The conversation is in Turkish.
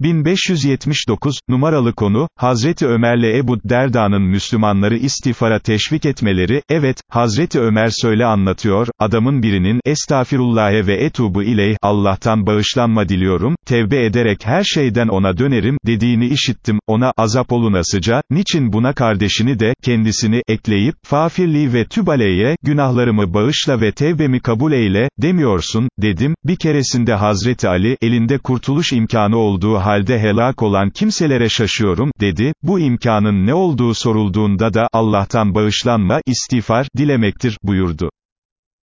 1579, numaralı konu, Hazreti Ömer'le Ebu Derda'nın Müslümanları istiğfara teşvik etmeleri, evet, Hazreti Ömer söyle anlatıyor, adamın birinin, estağfirullahe ve etubu ileyh, Allah'tan bağışlanma diliyorum, tevbe ederek her şeyden ona dönerim, dediğini işittim, ona, azap olunasıca, niçin buna kardeşini de, kendisini, ekleyip, fafirli ve tübaleye, günahlarımı bağışla ve tevbemi kabul eyle, demiyorsun, dedim, bir keresinde Hazreti Ali, elinde kurtuluş imkanı olduğu halde helak olan kimselere şaşıyorum, dedi, bu imkanın ne olduğu sorulduğunda da, Allah'tan bağışlanma, istiğfar, dilemektir, buyurdu.